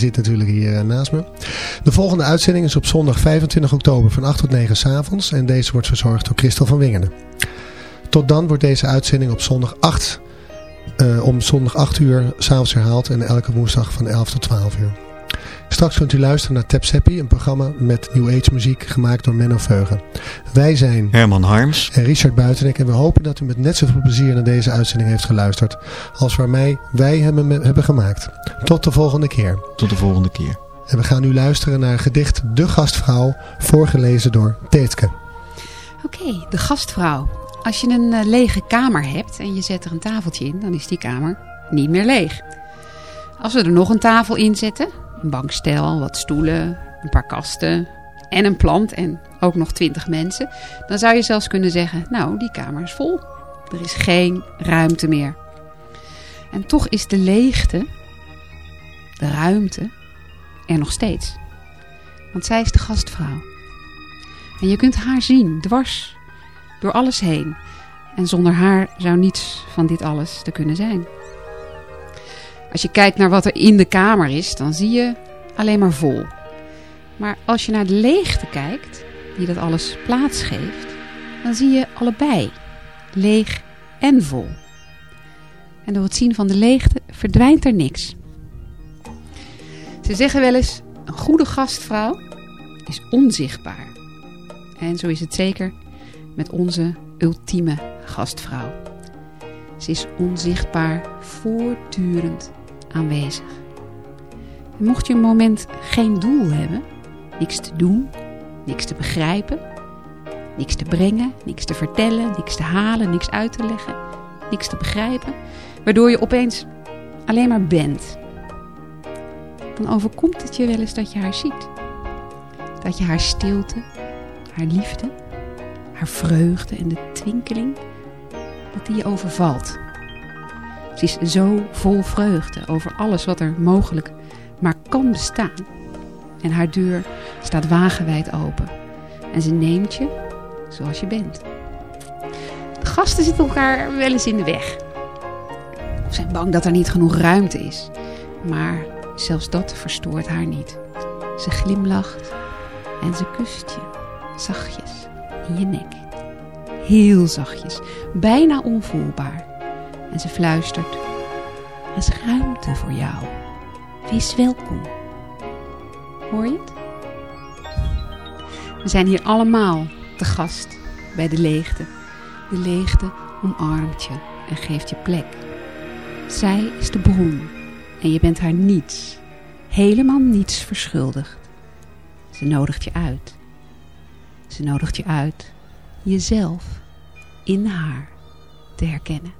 zit natuurlijk hier eh, naast me. De volgende uitzending is op zondag 25 oktober van 8 tot 9 s avonds. En deze wordt verzorgd door Christel van Wingenen. Tot dan wordt deze uitzending op zondag 8 uh, om zondag 8 uur s'avonds herhaald en elke woensdag van 11 tot 12 uur. Straks kunt u luisteren naar Tap Seppi, een programma met New Age muziek gemaakt door Menno Veugen. Wij zijn Herman Harms en Richard Buitenek en we hopen dat u met net zoveel plezier naar deze uitzending heeft geluisterd als waarmee wij hem hebben gemaakt. Tot de volgende keer. Tot de volgende keer. En we gaan nu luisteren naar het gedicht De Gastvrouw, voorgelezen door Teetke. Oké, De Gastvrouw. Als je een uh, lege kamer hebt en je zet er een tafeltje in, dan is die kamer niet meer leeg. Als we er nog een tafel in zetten, een bankstel, wat stoelen, een paar kasten en een plant en ook nog twintig mensen, dan zou je zelfs kunnen zeggen, nou, die kamer is vol. Er is geen ruimte meer. En toch is de leegte, de ruimte, er nog steeds. Want zij is de gastvrouw. En je kunt haar zien, dwars door alles heen. En zonder haar zou niets van dit alles te kunnen zijn. Als je kijkt naar wat er in de kamer is, dan zie je alleen maar vol. Maar als je naar de leegte kijkt, die dat alles plaatsgeeft, dan zie je allebei, leeg en vol. En door het zien van de leegte verdwijnt er niks. Ze zeggen wel eens, een goede gastvrouw is onzichtbaar. En zo is het zeker met onze ultieme gastvrouw. Ze is onzichtbaar voortdurend aanwezig. En mocht je een moment geen doel hebben, niks te doen, niks te begrijpen, niks te brengen, niks te vertellen, niks te halen, niks uit te leggen, niks te begrijpen, waardoor je opeens alleen maar bent, dan overkomt het je wel eens dat je haar ziet. Dat je haar stilte, haar liefde, haar vreugde en de twinkeling, dat die je overvalt. Ze is zo vol vreugde over alles wat er mogelijk maar kan bestaan. En haar deur staat wagenwijd open. En ze neemt je zoals je bent. De gasten zitten elkaar wel eens in de weg. Of zijn bang dat er niet genoeg ruimte is. Maar zelfs dat verstoort haar niet. Ze glimlacht en ze kust je zachtjes in je nek. Heel zachtjes, bijna onvoelbaar. En ze fluistert: Er is ruimte voor jou. Wees welkom. Hoor je het? We zijn hier allemaal te gast bij de leegte. De leegte omarmt je en geeft je plek. Zij is de bron en je bent haar niets, helemaal niets verschuldigd. Ze nodigt je uit. Ze nodigt je uit jezelf in haar te herkennen.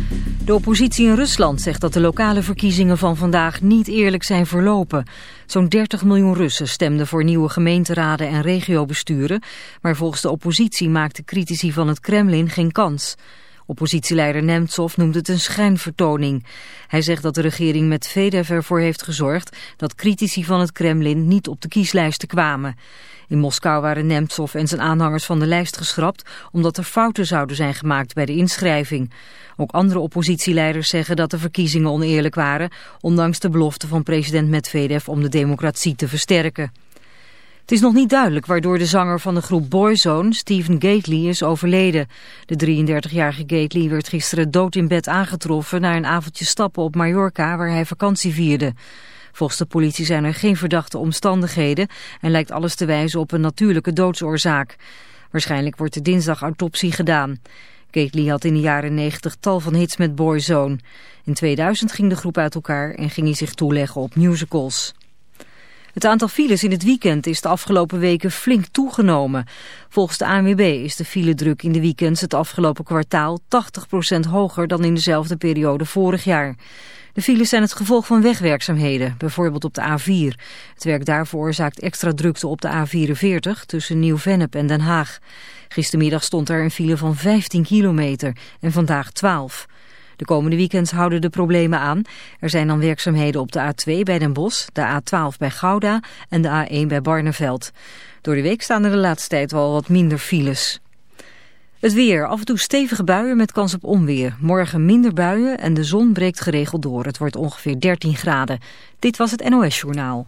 De oppositie in Rusland zegt dat de lokale verkiezingen van vandaag niet eerlijk zijn verlopen. Zo'n 30 miljoen Russen stemden voor nieuwe gemeenteraden en regiobesturen, maar volgens de oppositie maakten critici van het Kremlin geen kans. Oppositieleider Nemtsov noemt het een schijnvertoning. Hij zegt dat de regering met VDF ervoor heeft gezorgd dat critici van het Kremlin niet op de kieslijsten kwamen. In Moskou waren Nemtsov en zijn aanhangers van de lijst geschrapt omdat er fouten zouden zijn gemaakt bij de inschrijving. Ook andere oppositieleiders zeggen dat de verkiezingen oneerlijk waren, ondanks de belofte van president Medvedev om de democratie te versterken. Het is nog niet duidelijk waardoor de zanger van de groep Boyzone, Stephen Gately, is overleden. De 33-jarige Gately werd gisteren dood in bed aangetroffen na een avondje stappen op Mallorca waar hij vakantie vierde. Volgens de politie zijn er geen verdachte omstandigheden en lijkt alles te wijzen op een natuurlijke doodsoorzaak. Waarschijnlijk wordt de dinsdag autopsie gedaan. Gately had in de jaren 90 tal van hits met Boyzone. In 2000 ging de groep uit elkaar en ging hij zich toeleggen op musicals. Het aantal files in het weekend is de afgelopen weken flink toegenomen. Volgens de ANWB is de filedruk in de weekends het afgelopen kwartaal 80% hoger dan in dezelfde periode vorig jaar. De files zijn het gevolg van wegwerkzaamheden, bijvoorbeeld op de A4. Het werk daar veroorzaakt extra drukte op de A44 tussen Nieuw-Vennep en Den Haag. Gistermiddag stond er een file van 15 kilometer en vandaag 12. De komende weekends houden de problemen aan. Er zijn dan werkzaamheden op de A2 bij Den Bosch, de A12 bij Gouda en de A1 bij Barneveld. Door de week staan er de laatste tijd wel wat minder files. Het weer. Af en toe stevige buien met kans op onweer. Morgen minder buien en de zon breekt geregeld door. Het wordt ongeveer 13 graden. Dit was het NOS Journaal.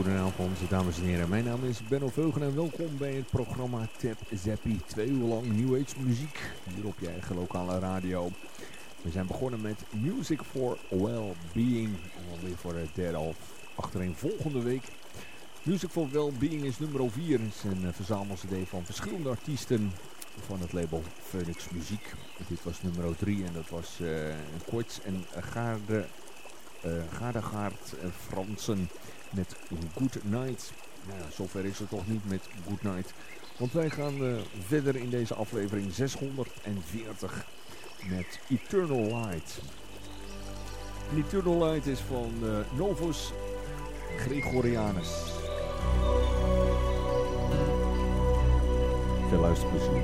Een hele goede avond, dames en heren. Mijn naam is Benno Veugen en welkom bij het programma Tap Zappie. Twee uur lang New Age muziek hier op je eigen lokale radio. We zijn begonnen met Music for Well-Being. Alweer voor de derde of achterin volgende week. Music for Well-Being is nummer 4. Het is een uh, verzamelcd van verschillende artiesten van het label Phoenix Muziek. Dit was nummer 3 en dat was Korts en Gaarde, uh, Gaardegaard Fransen met Good Night. Nou, zover is het toch niet met Good Night. Want wij gaan uh, verder in deze aflevering 640 met Eternal Light. Eternal Light is van Novus Gregorianus. Veel luisterplezier.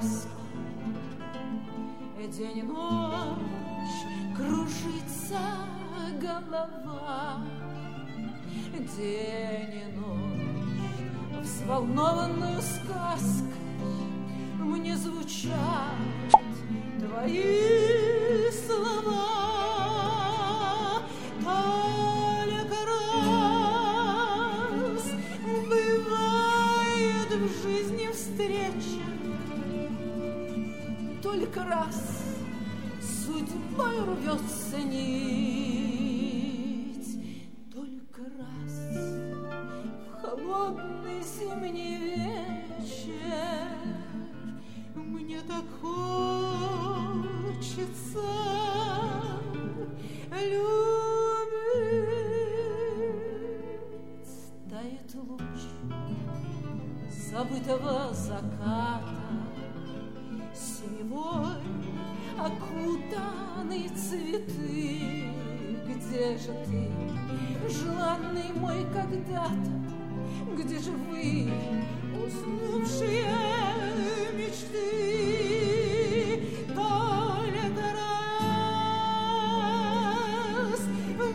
Ласку. День и ночь кружится голова. День и ночь взволнованную сказкой мне звучат твои раз судьбой рвется нить, Когда-то? Где же вы, уснувшие мечты? Только раз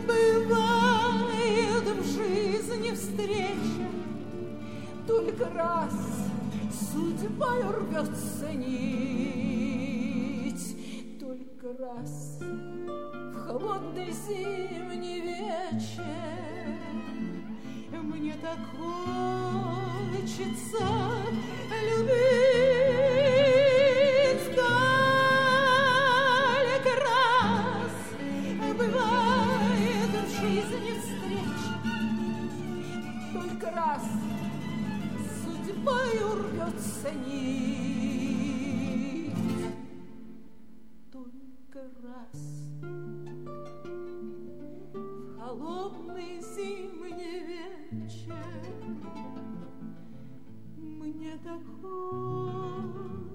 бывает в жизни встреча, Только раз судьбой рвется нить, Только раз в холодный зимний мне так хочется любить. Только раз бывает в жизни встреча только раз судьбой урвется нить. Только раз в холодный так хочется.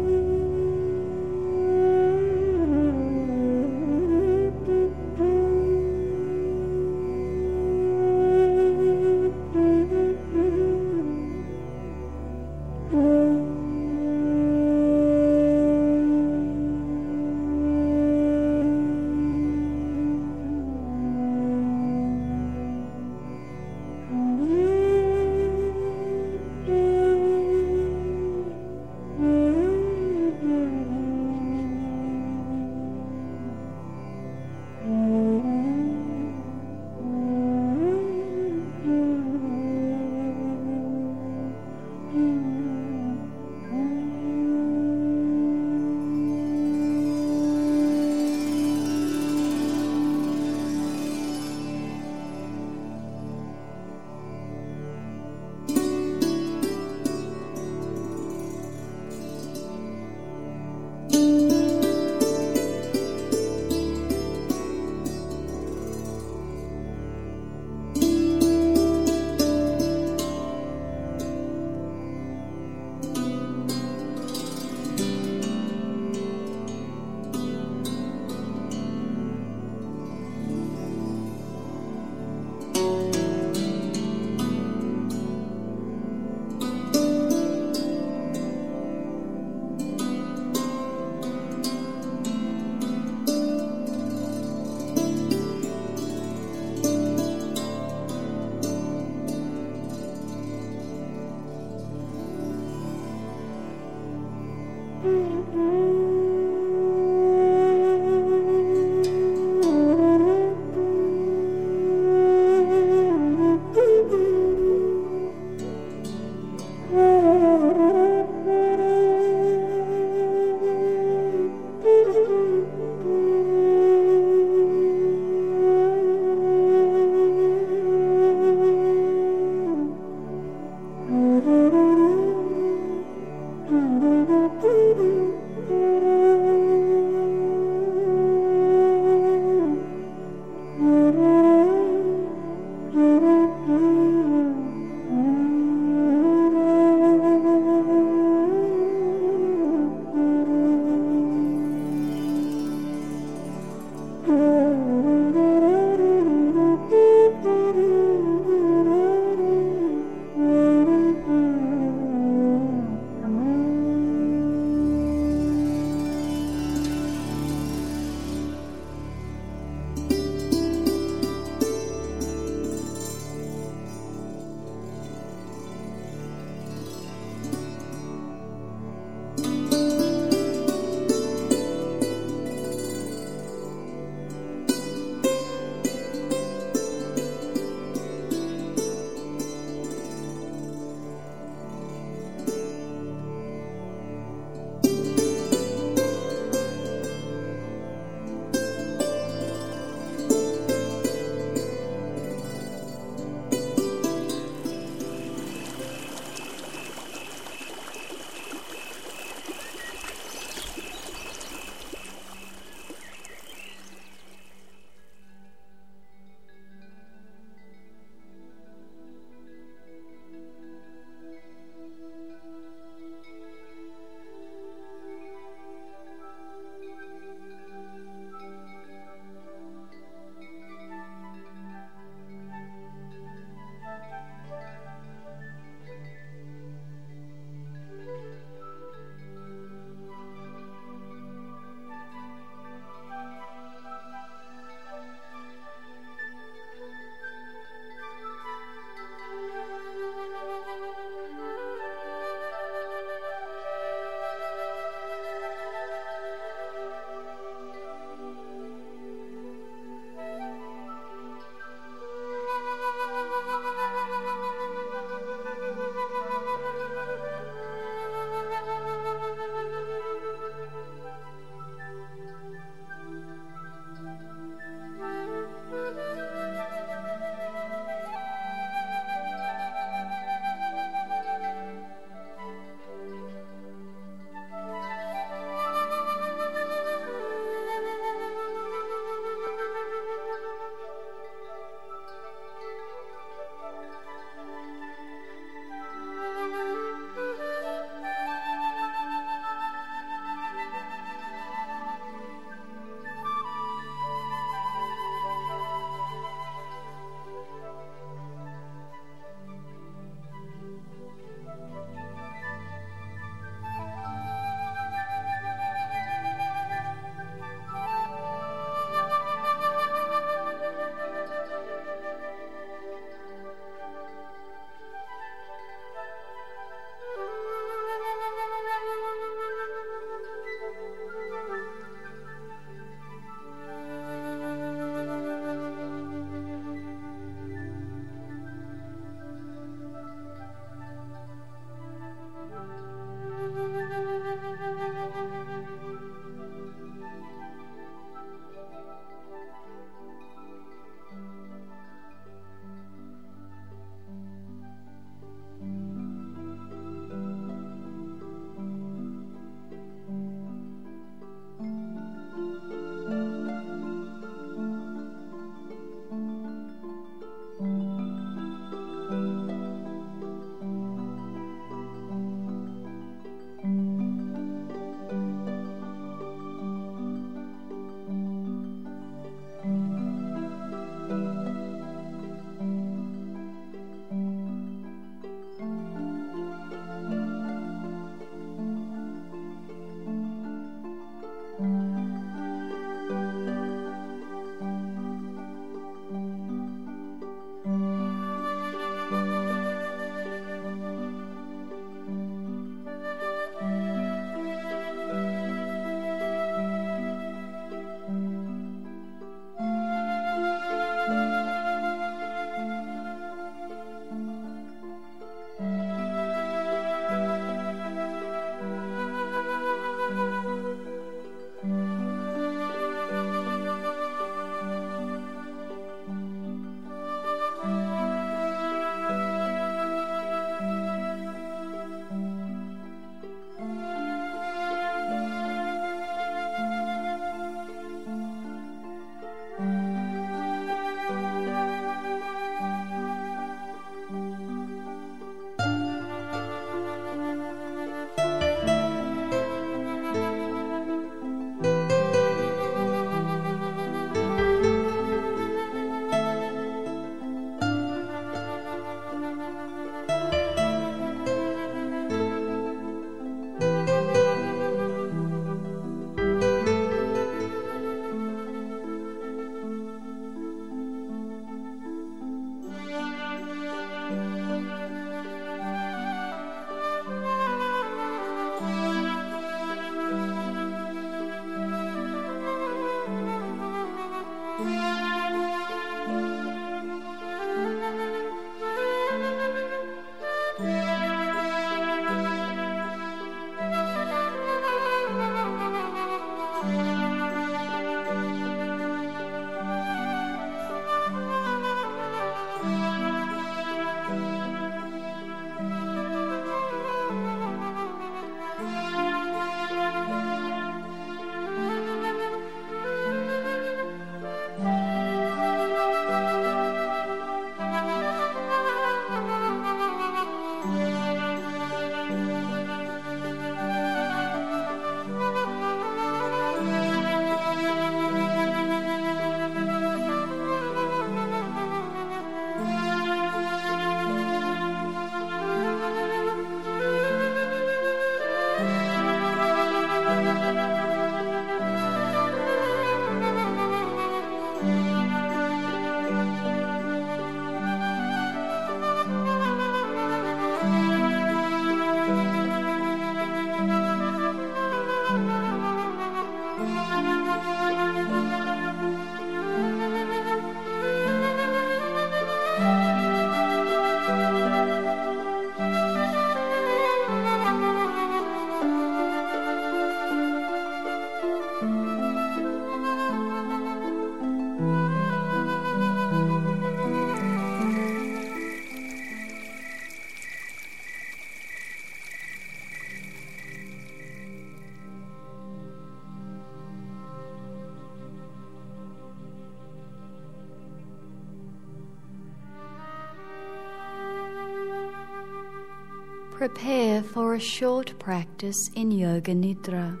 Prepare for a short practice in Yoga Nidra.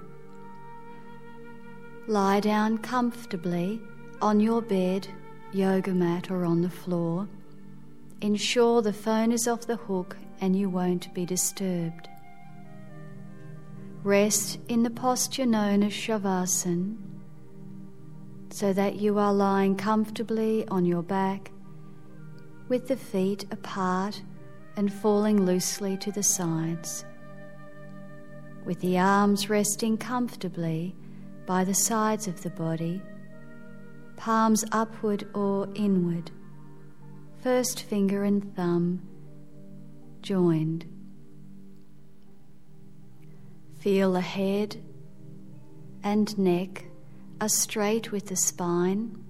Lie down comfortably on your bed, yoga mat, or on the floor. Ensure the phone is off the hook and you won't be disturbed. Rest in the posture known as Shavasana so that you are lying comfortably on your back with the feet apart and falling loosely to the sides, with the arms resting comfortably by the sides of the body, palms upward or inward, first finger and thumb joined. Feel the head and neck are straight with the spine.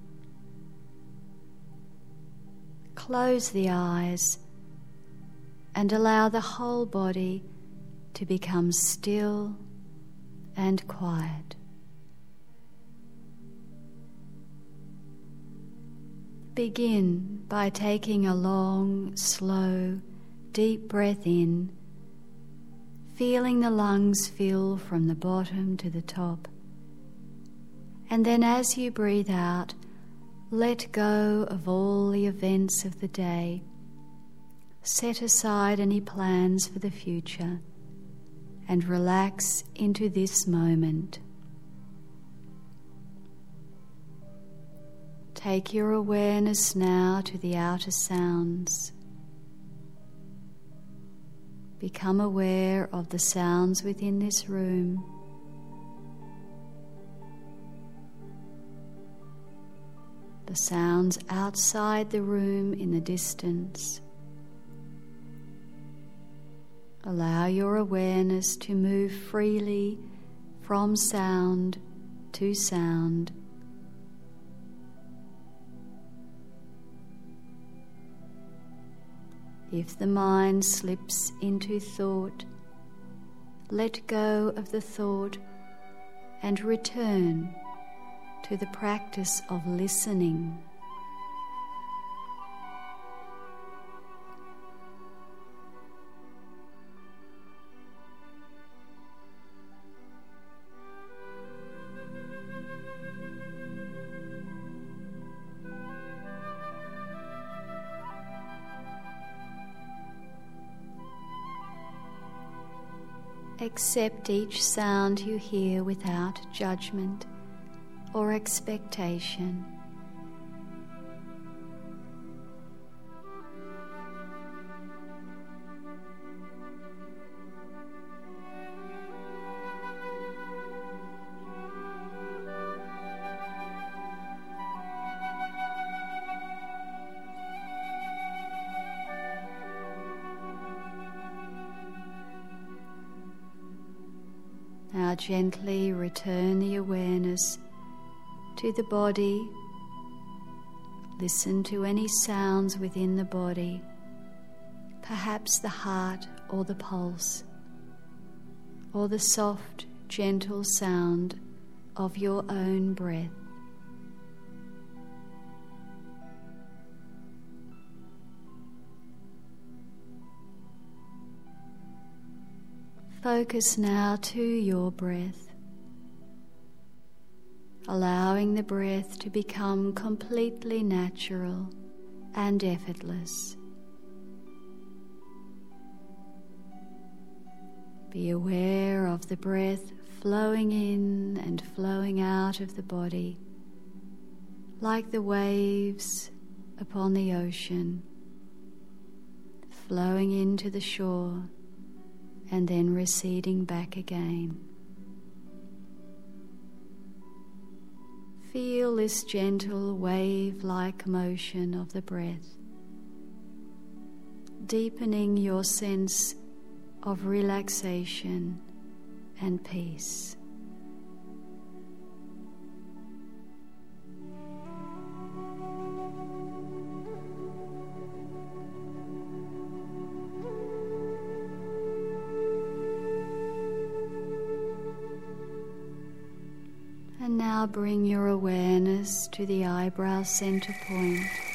Close the eyes and allow the whole body to become still and quiet. Begin by taking a long, slow, deep breath in, feeling the lungs fill from the bottom to the top. And then as you breathe out, let go of all the events of the day set aside any plans for the future and relax into this moment. Take your awareness now to the outer sounds. Become aware of the sounds within this room. The sounds outside the room in the distance. Allow your awareness to move freely from sound to sound. If the mind slips into thought, let go of the thought and return to the practice of listening. Accept each sound you hear without judgment or expectation. Gently return the awareness to the body. Listen to any sounds within the body, perhaps the heart or the pulse, or the soft, gentle sound of your own breath. Focus now to your breath, allowing the breath to become completely natural and effortless. Be aware of the breath flowing in and flowing out of the body, like the waves upon the ocean, flowing into the shore and then receding back again. Feel this gentle wave like motion of the breath, deepening your sense of relaxation and peace. Now bring your awareness to the eyebrow center point.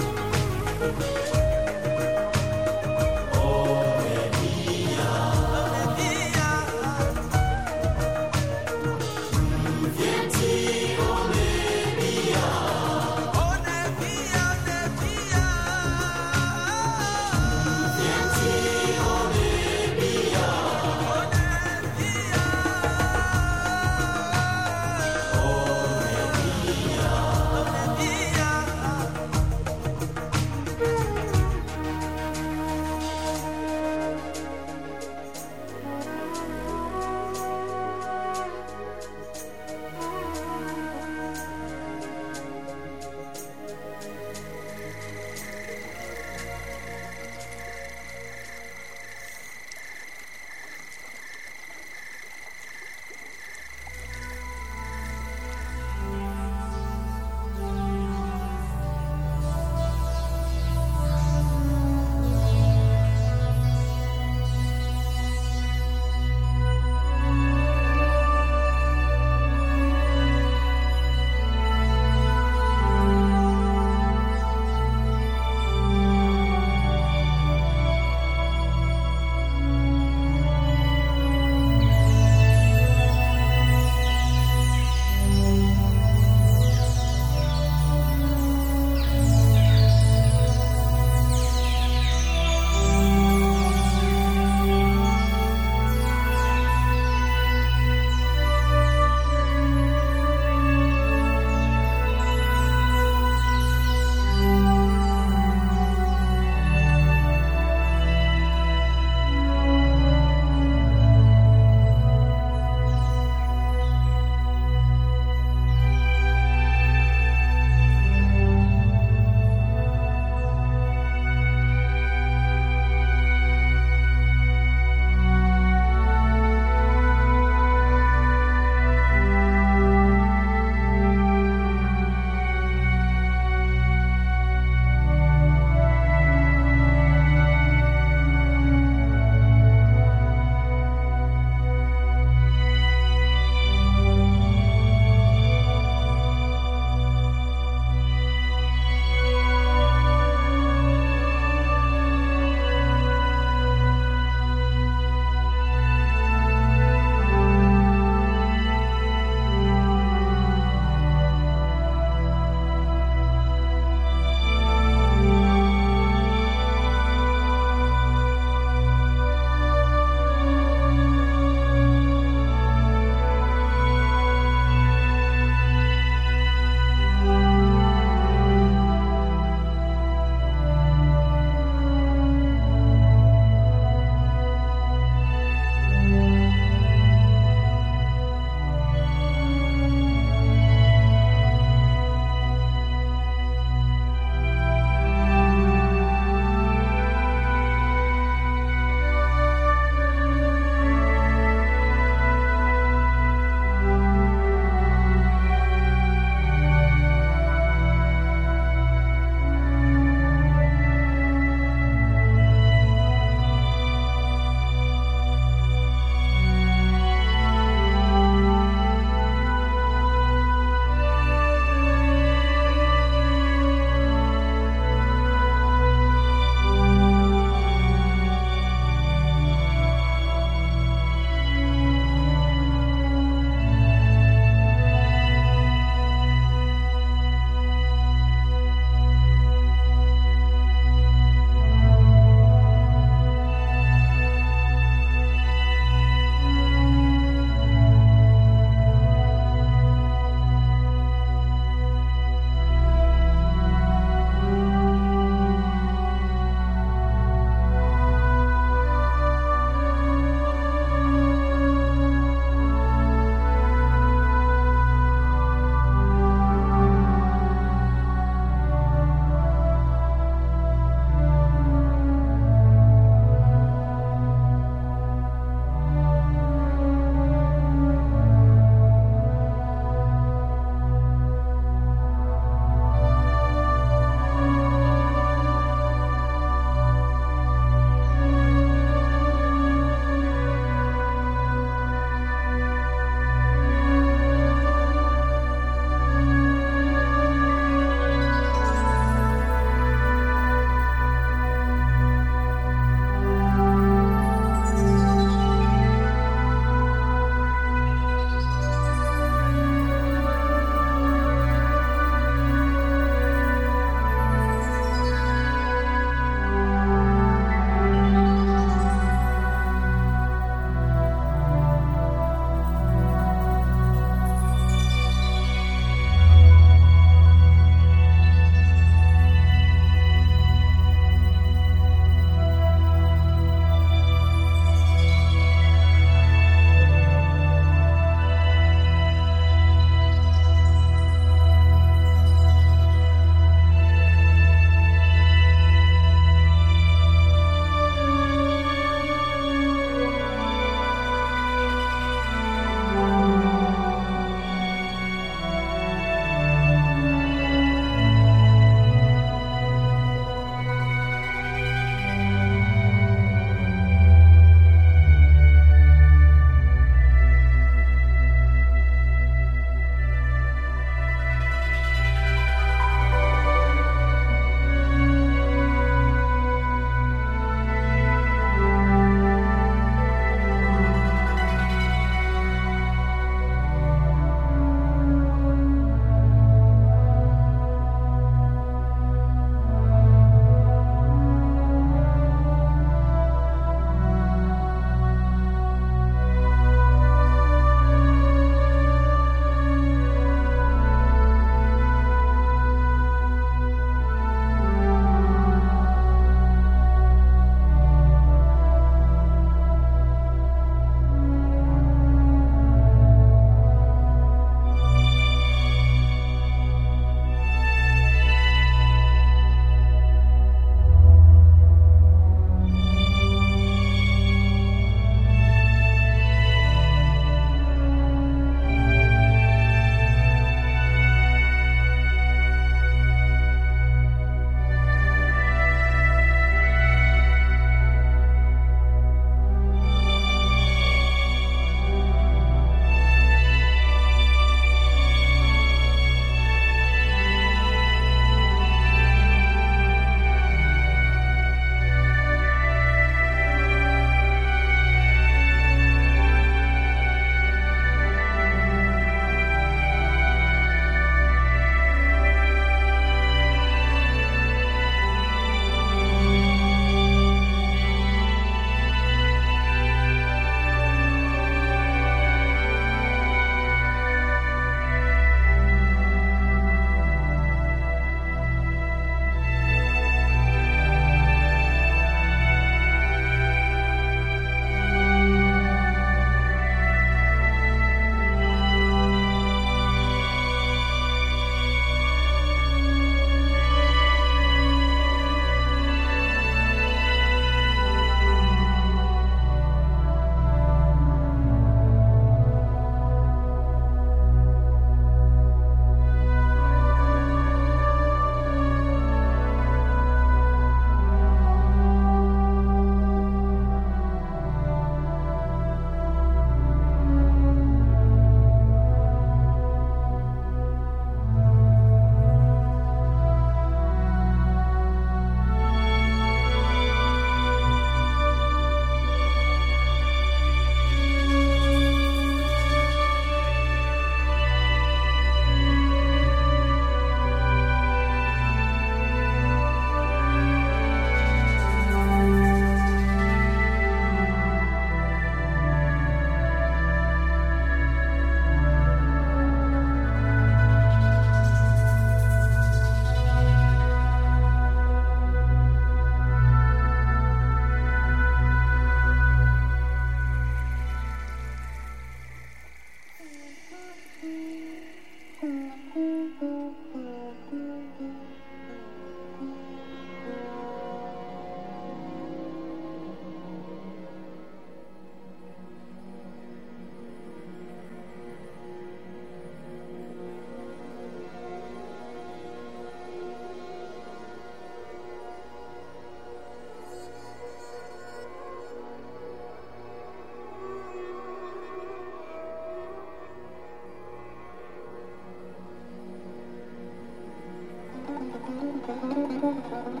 Thank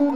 you.